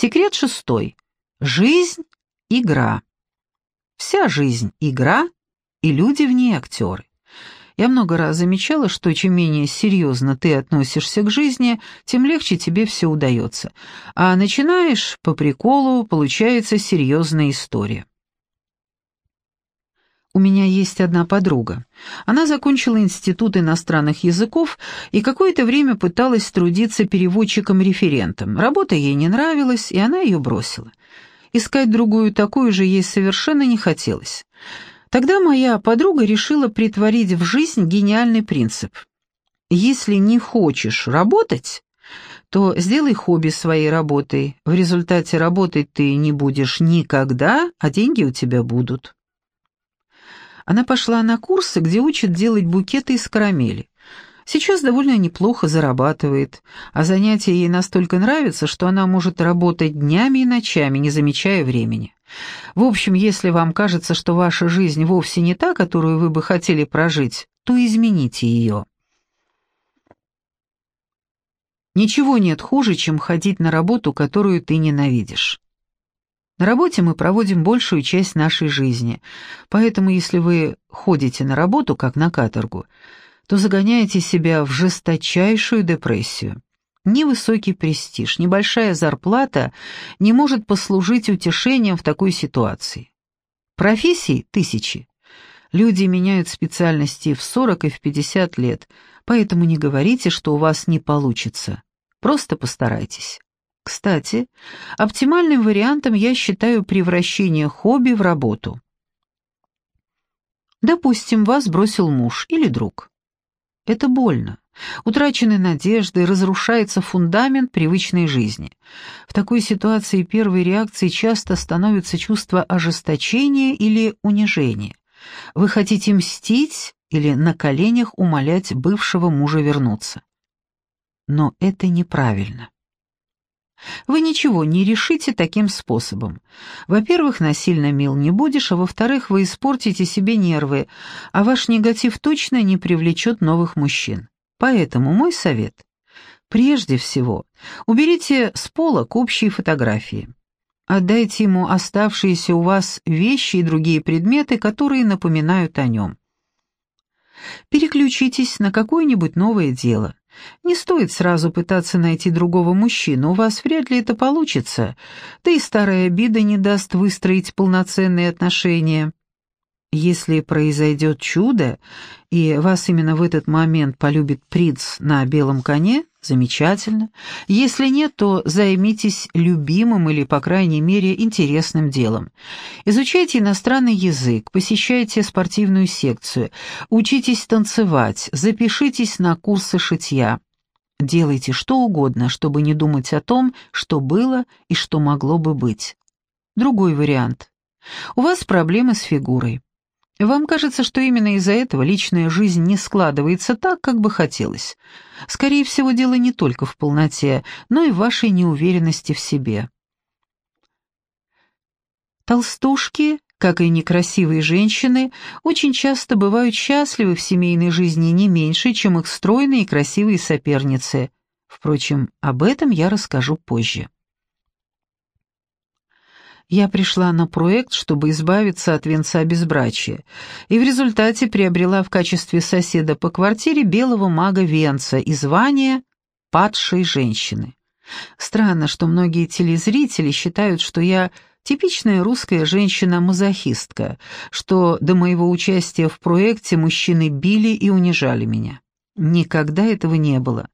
Секрет шестой. Жизнь — игра. Вся жизнь — игра, и люди в ней актеры. Я много раз замечала, что чем менее серьезно ты относишься к жизни, тем легче тебе все удается. А начинаешь по приколу, получается серьезная история. У меня есть одна подруга. Она закончила Институт иностранных языков и какое-то время пыталась трудиться переводчиком-референтом. Работа ей не нравилась, и она ее бросила. Искать другую такую же ей совершенно не хотелось. Тогда моя подруга решила притворить в жизнь гениальный принцип. Если не хочешь работать, то сделай хобби своей работой. В результате работать ты не будешь никогда, а деньги у тебя будут. Она пошла на курсы, где учат делать букеты из карамели. Сейчас довольно неплохо зарабатывает, а занятия ей настолько нравятся, что она может работать днями и ночами, не замечая времени. В общем, если вам кажется, что ваша жизнь вовсе не та, которую вы бы хотели прожить, то измените ее. Ничего нет хуже, чем ходить на работу, которую ты ненавидишь. На работе мы проводим большую часть нашей жизни, поэтому если вы ходите на работу, как на каторгу, то загоняете себя в жесточайшую депрессию. Ни высокий престиж, ни большая зарплата не может послужить утешением в такой ситуации. Профессий тысячи. Люди меняют специальности в 40 и в 50 лет, поэтому не говорите, что у вас не получится. Просто постарайтесь. Кстати, оптимальным вариантом я считаю превращение хобби в работу. Допустим, вас бросил муж или друг. Это больно. Утрачены надежды, разрушается фундамент привычной жизни. В такой ситуации первой реакцией часто становится чувство ожесточения или унижения. Вы хотите мстить или на коленях умолять бывшего мужа вернуться. Но это неправильно. Вы ничего не решите таким способом. Во-первых, насильно мил не будешь, а во-вторых, вы испортите себе нервы, а ваш негатив точно не привлечет новых мужчин. Поэтому мой совет. Прежде всего, уберите с полок общие фотографии. Отдайте ему оставшиеся у вас вещи и другие предметы, которые напоминают о нем. Переключитесь на какое-нибудь новое дело. Не стоит сразу пытаться найти другого мужчину, у вас вряд ли это получится, да и старая обида не даст выстроить полноценные отношения. Если произойдет чудо, и вас именно в этот момент полюбит принц на белом коне, замечательно. Если нет, то займитесь любимым или, по крайней мере, интересным делом. Изучайте иностранный язык, посещайте спортивную секцию, учитесь танцевать, запишитесь на курсы шитья. Делайте что угодно, чтобы не думать о том, что было и что могло бы быть. Другой вариант. У вас проблемы с фигурой. Вам кажется, что именно из-за этого личная жизнь не складывается так, как бы хотелось. Скорее всего, дело не только в полноте, но и в вашей неуверенности в себе. Толстушки, как и некрасивые женщины, очень часто бывают счастливы в семейной жизни не меньше, чем их стройные и красивые соперницы. Впрочем, об этом я расскажу позже. Я пришла на проект, чтобы избавиться от венца безбрачия, и в результате приобрела в качестве соседа по квартире белого мага Венца и звание «падшей женщины». Странно, что многие телезрители считают, что я типичная русская женщина-мазохистка, что до моего участия в проекте мужчины били и унижали меня. Никогда этого не было.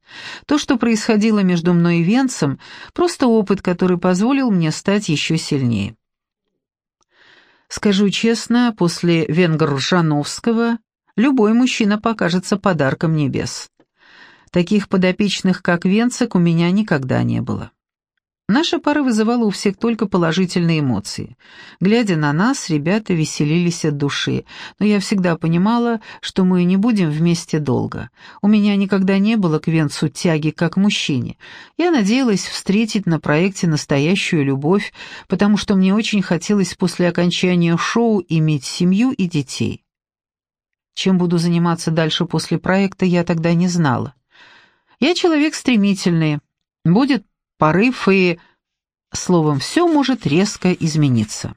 То, что происходило между мной и Венцем, просто опыт, который позволил мне стать еще сильнее. Скажу честно, после Венгр-Жановского любой мужчина покажется подарком небес. Таких подопечных, как Венцек, у меня никогда не было. Наша пара вызывала у всех только положительные эмоции. Глядя на нас, ребята веселились от души, но я всегда понимала, что мы не будем вместе долго. У меня никогда не было к Венцу тяги как мужчине. Я надеялась встретить на проекте настоящую любовь, потому что мне очень хотелось после окончания шоу иметь семью и детей. Чем буду заниматься дальше после проекта, я тогда не знала. Я человек стремительный. Будет порыв и... Словом, все может резко измениться.